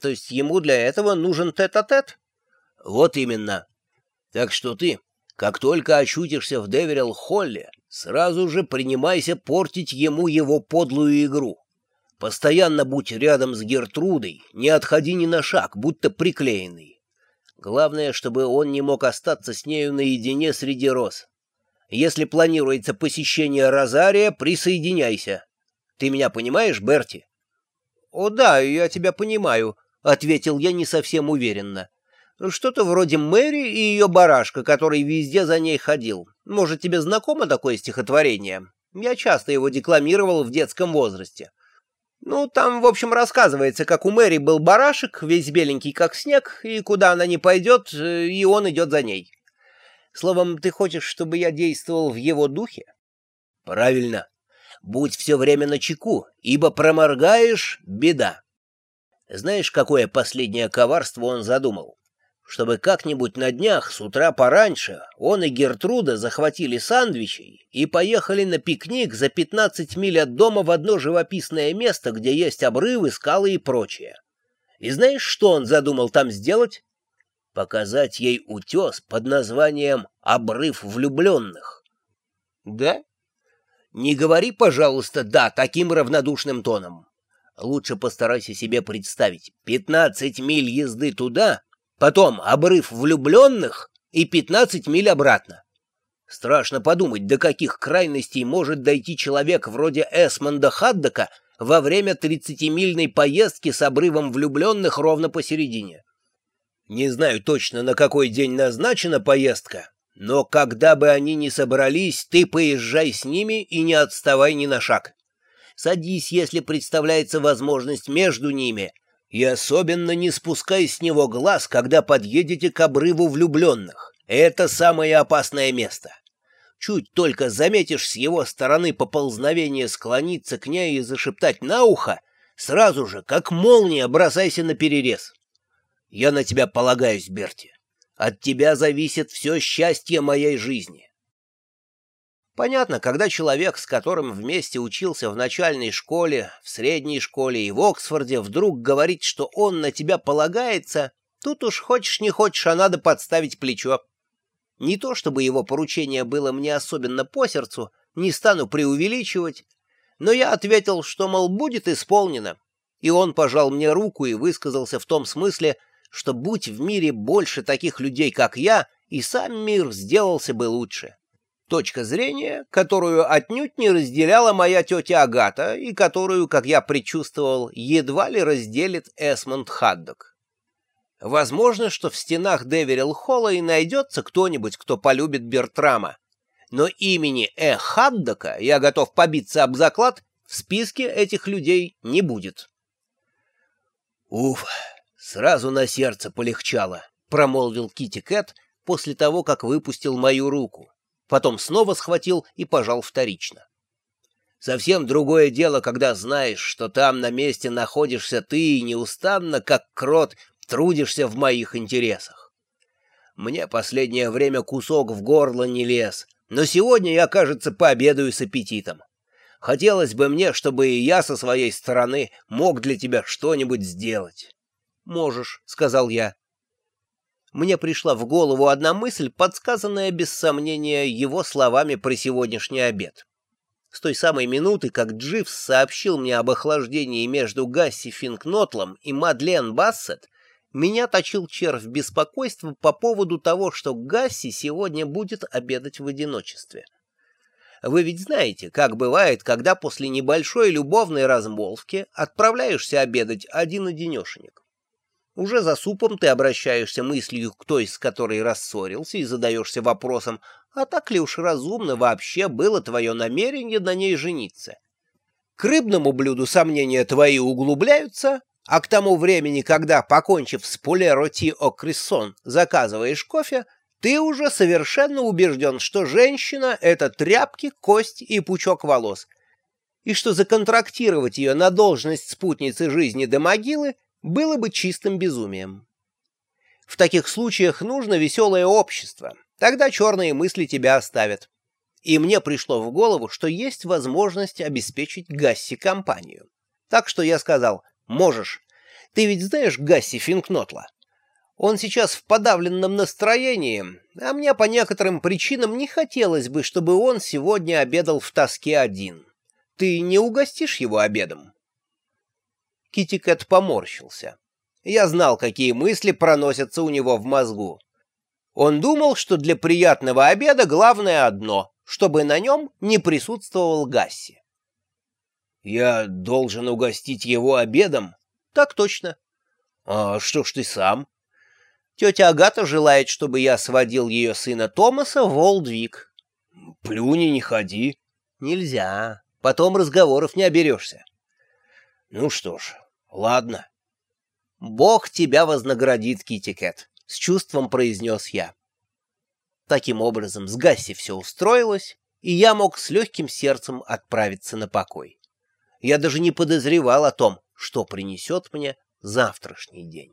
То есть ему для этого нужен тет-а-тет? -тет? Вот именно. Так что ты, как только очутишься в Деверилл-Холле, сразу же принимайся портить ему его подлую игру. Постоянно будь рядом с Гертрудой, не отходи ни на шаг, будто приклеенный. Главное, чтобы он не мог остаться с нею наедине среди роз. Если планируется посещение Розария, присоединяйся. Ты меня понимаешь, Берти? — О да, я тебя понимаю, — ответил я не совсем уверенно. Что-то вроде Мэри и ее барашка, который везде за ней ходил. Может, тебе знакомо такое стихотворение? Я часто его декламировал в детском возрасте. Ну, там, в общем, рассказывается, как у Мэри был барашек, весь беленький, как снег, и куда она не пойдет, э, и он идет за ней. Словом, ты хочешь, чтобы я действовал в его духе? Правильно. Будь все время на чеку, ибо проморгаешь — беда. Знаешь, какое последнее коварство он задумал? чтобы как-нибудь на днях с утра пораньше он и Гертруда захватили сандвичей и поехали на пикник за 15 миль от дома в одно живописное место, где есть обрывы, скалы и прочее. И знаешь, что он задумал там сделать? Показать ей утес под названием «Обрыв влюбленных». Да? Не говори, пожалуйста, «да» таким равнодушным тоном. Лучше постарайся себе представить. 15 миль езды туда Потом обрыв влюбленных и 15 миль обратно. Страшно подумать, до каких крайностей может дойти человек вроде Эсмонда Хаддока во время 30-мильной поездки с обрывом влюбленных ровно посередине. Не знаю точно, на какой день назначена поездка, но когда бы они ни собрались, ты поезжай с ними и не отставай ни на шаг. Садись, если представляется возможность между ними, и особенно не спускай с него глаз, когда подъедете к обрыву влюбленных. Это самое опасное место. Чуть только заметишь с его стороны поползновение склониться к ней и зашептать на ухо, сразу же, как молния, бросайся на перерез. Я на тебя полагаюсь, Берти. От тебя зависит все счастье моей жизни. Понятно, когда человек, с которым вместе учился в начальной школе, в средней школе и в Оксфорде, вдруг говорит, что он на тебя полагается, тут уж хочешь не хочешь, а надо подставить плечо. Не то чтобы его поручение было мне особенно по сердцу, не стану преувеличивать, но я ответил, что, мол, будет исполнено. И он пожал мне руку и высказался в том смысле, что будь в мире больше таких людей, как я, и сам мир сделался бы лучше. Точка зрения, которую отнюдь не разделяла моя тетя Агата и которую, как я предчувствовал, едва ли разделит Эсмонд Хаддок. Возможно, что в стенах Деверилл-Холла и найдется кто-нибудь, кто полюбит Бертрама. Но имени Э. Хаддока, я готов побиться об заклад, в списке этих людей не будет. «Уф, сразу на сердце полегчало», — промолвил Кити Кэт после того, как выпустил мою руку потом снова схватил и пожал вторично. Совсем другое дело, когда знаешь, что там на месте находишься ты и неустанно, как крот, трудишься в моих интересах. Мне последнее время кусок в горло не лез, но сегодня я, кажется, пообедаю с аппетитом. Хотелось бы мне, чтобы и я со своей стороны мог для тебя что-нибудь сделать. — Можешь, — сказал я мне пришла в голову одна мысль, подсказанная без сомнения его словами про сегодняшний обед. С той самой минуты, как Дживс сообщил мне об охлаждении между Гасси Финкнотлом и Мадлен Бассет, меня точил червь беспокойства по поводу того, что Гасси сегодня будет обедать в одиночестве. Вы ведь знаете, как бывает, когда после небольшой любовной размолвки отправляешься обедать один-одинешенек. Уже за супом ты обращаешься мыслью к той, с которой рассорился, и задаешься вопросом, а так ли уж разумно вообще было твое намерение на ней жениться? К рыбному блюду сомнения твои углубляются, а к тому времени, когда, покончив с пулеро ти о крессон, заказываешь кофе, ты уже совершенно убежден, что женщина — это тряпки, кость и пучок волос, и что законтрактировать ее на должность спутницы жизни до могилы было бы чистым безумием. В таких случаях нужно веселое общество, тогда черные мысли тебя оставят. И мне пришло в голову, что есть возможность обеспечить Гасси компанию. Так что я сказал, можешь. Ты ведь знаешь Гасси Финкнотла? Он сейчас в подавленном настроении, а мне по некоторым причинам не хотелось бы, чтобы он сегодня обедал в тоске один. Ты не угостишь его обедом?» Китикет поморщился. Я знал, какие мысли проносятся у него в мозгу. Он думал, что для приятного обеда главное одно — чтобы на нем не присутствовал Гасси. «Я должен угостить его обедом?» «Так точно». «А что ж ты сам?» Тетя Агата желает, чтобы я сводил ее сына Томаса в Олдвик. Плюни, не ходи. Нельзя. Потом разговоров не оберешься. Ну что ж, ладно. Бог тебя вознаградит, Китикет, с чувством произнес я. Таким образом, с Гасси все устроилось, и я мог с легким сердцем отправиться на покой. Я даже не подозревал о том, что принесет мне завтрашний день.